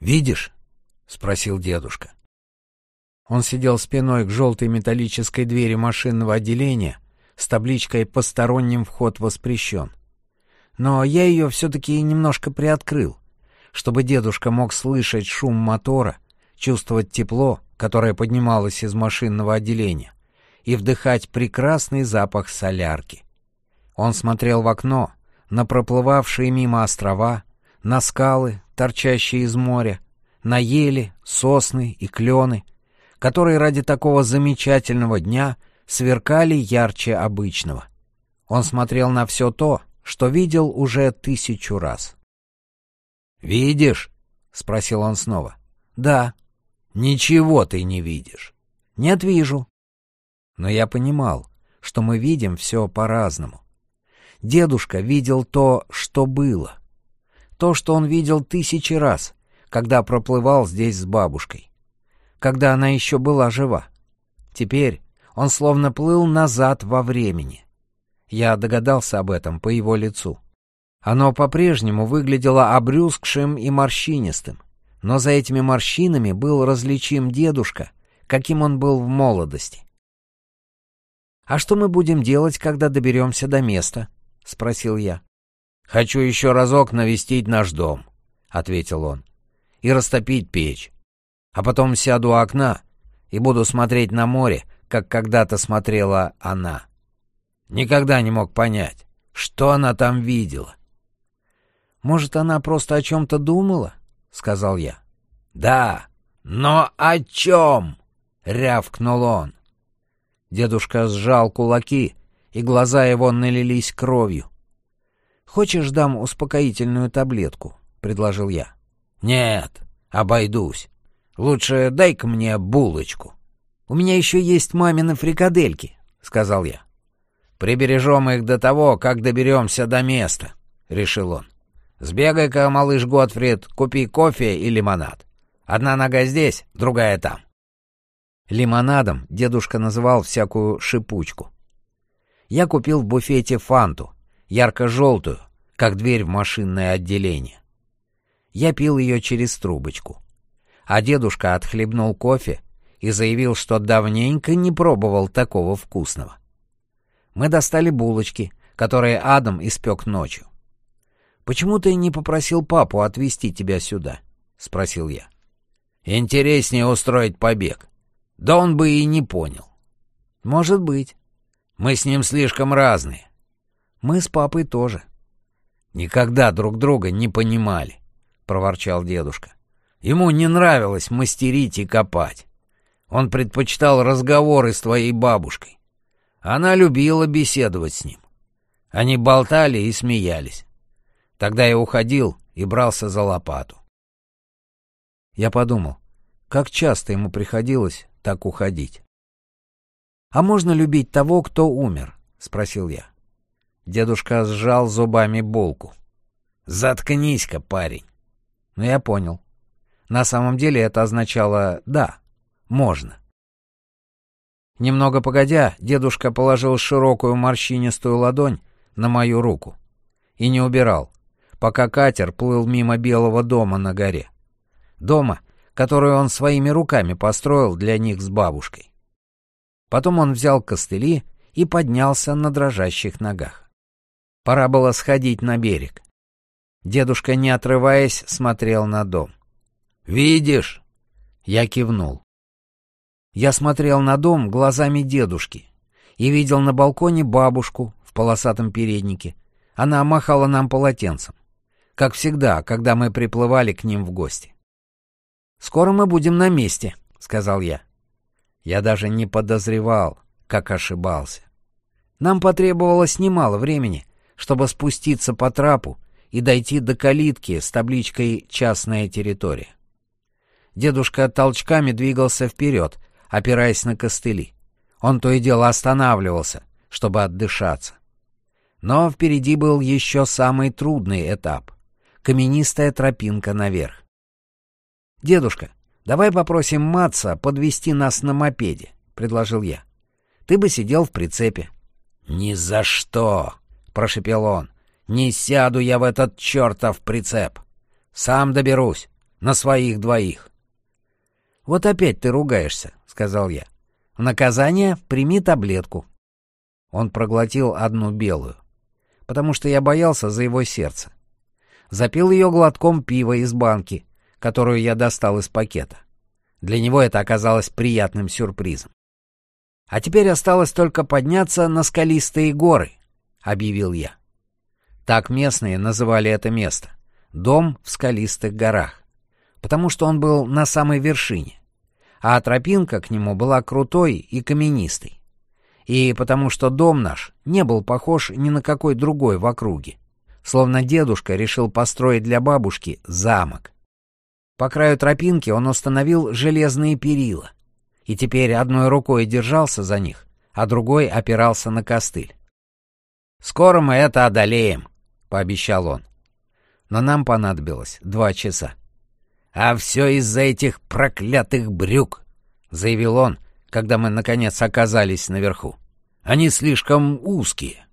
«Видишь?» — спросил дедушка. Он сидел спиной к желтой металлической двери машинного отделения с табличкой «Посторонним вход воспрещен». Но я ее все-таки немножко приоткрыл, чтобы дедушка мог слышать шум мотора, чувствовать тепло, которое поднималось из машинного отделения, и вдыхать прекрасный запах солярки. Он смотрел в окно на проплывавшие мимо острова, на скалы, торчащие из моря, на ели, сосны и клены, которые ради такого замечательного дня сверкали ярче обычного. Он смотрел на все то, что видел уже тысячу раз. «Видишь?» — спросил он снова. «Да». «Ничего ты не видишь». «Нет, вижу». Но я понимал, что мы видим все по-разному. Дедушка видел то, что было. То, что он видел тысячи раз, когда проплывал здесь с бабушкой. Когда она еще была жива. Теперь он словно плыл назад во времени. Я догадался об этом по его лицу. Оно по-прежнему выглядело обрюзгшим и морщинистым, но за этими морщинами был различим дедушка, каким он был в молодости. «А что мы будем делать, когда доберемся до места?» — спросил я. «Хочу еще разок навестить наш дом», — ответил он, — «и растопить печь. А потом сяду у окна и буду смотреть на море, как когда-то смотрела она. Никогда не мог понять, что она там видела. «Может, она просто о чем-то думала?» — сказал я. «Да, но о чем?» — рявкнул он. Дедушка сжал кулаки, и глаза его налились кровью. «Хочешь, дам успокоительную таблетку?» — предложил я. «Нет, обойдусь. Лучше дай-ка мне булочку». «У меня еще есть мамины фрикадельки», — сказал я. «Прибережем их до того, как доберемся до места», — решил он. «Сбегай-ка, малыш Готфрид, купи кофе и лимонад. Одна нога здесь, другая там». Лимонадом дедушка называл всякую шипучку. Я купил в буфете фанту, ярко-желтую, как дверь в машинное отделение. Я пил ее через трубочку. А дедушка отхлебнул кофе и заявил, что давненько не пробовал такого вкусного. Мы достали булочки, которые Адам испек ночью. «Почему ты не попросил папу отвезти тебя сюда?» — спросил я. «Интереснее устроить побег. Да он бы и не понял». «Может быть. Мы с ним слишком разные. Мы с папой тоже. Никогда друг друга не понимали, проворчал дедушка. Ему не нравилось мастерить и копать. Он предпочитал разговоры с твоей бабушкой. Она любила беседовать с ним. Они болтали и смеялись. Тогда я уходил и брался за лопату. Я подумал, как часто ему приходилось так уходить. «А можно любить того, кто умер?» — спросил я. Дедушка сжал зубами булку. «Заткнись-ка, парень!» Но я понял. На самом деле это означало «да, можно». Немного погодя, дедушка положил широкую морщинистую ладонь на мою руку и не убирал, пока катер плыл мимо белого дома на горе. Дома, который он своими руками построил для них с бабушкой. Потом он взял костыли и поднялся на дрожащих ногах. Пора было сходить на берег. Дедушка, не отрываясь, смотрел на дом. «Видишь?» Я кивнул. Я смотрел на дом глазами дедушки и видел на балконе бабушку в полосатом переднике. Она махала нам полотенцем, как всегда, когда мы приплывали к ним в гости. «Скоро мы будем на месте», — сказал я. Я даже не подозревал, как ошибался. Нам потребовалось немало времени, чтобы спуститься по трапу и дойти до калитки с табличкой «Частная территория». Дедушка толчками двигался вперед, опираясь на костыли. Он то и дело останавливался, чтобы отдышаться. Но впереди был еще самый трудный этап — каменистая тропинка наверх. «Дедушка, «Давай попросим Матса подвести нас на мопеде», — предложил я. «Ты бы сидел в прицепе». «Ни за что!» — прошепел он. «Не сяду я в этот чертов прицеп. Сам доберусь. На своих двоих. «Вот опять ты ругаешься», — сказал я. «В наказание прими таблетку». Он проглотил одну белую, потому что я боялся за его сердце. Запил ее глотком пива из банки, которую я достал из пакета. Для него это оказалось приятным сюрпризом. «А теперь осталось только подняться на скалистые горы», — объявил я. Так местные называли это место — дом в скалистых горах, потому что он был на самой вершине, а тропинка к нему была крутой и каменистой. И потому что дом наш не был похож ни на какой другой в округе, словно дедушка решил построить для бабушки замок. По краю тропинки он установил железные перила, и теперь одной рукой держался за них, а другой опирался на костыль. «Скоро мы это одолеем», — пообещал он. Но нам понадобилось два часа. «А все из-за этих проклятых брюк», — заявил он, когда мы, наконец, оказались наверху. «Они слишком узкие».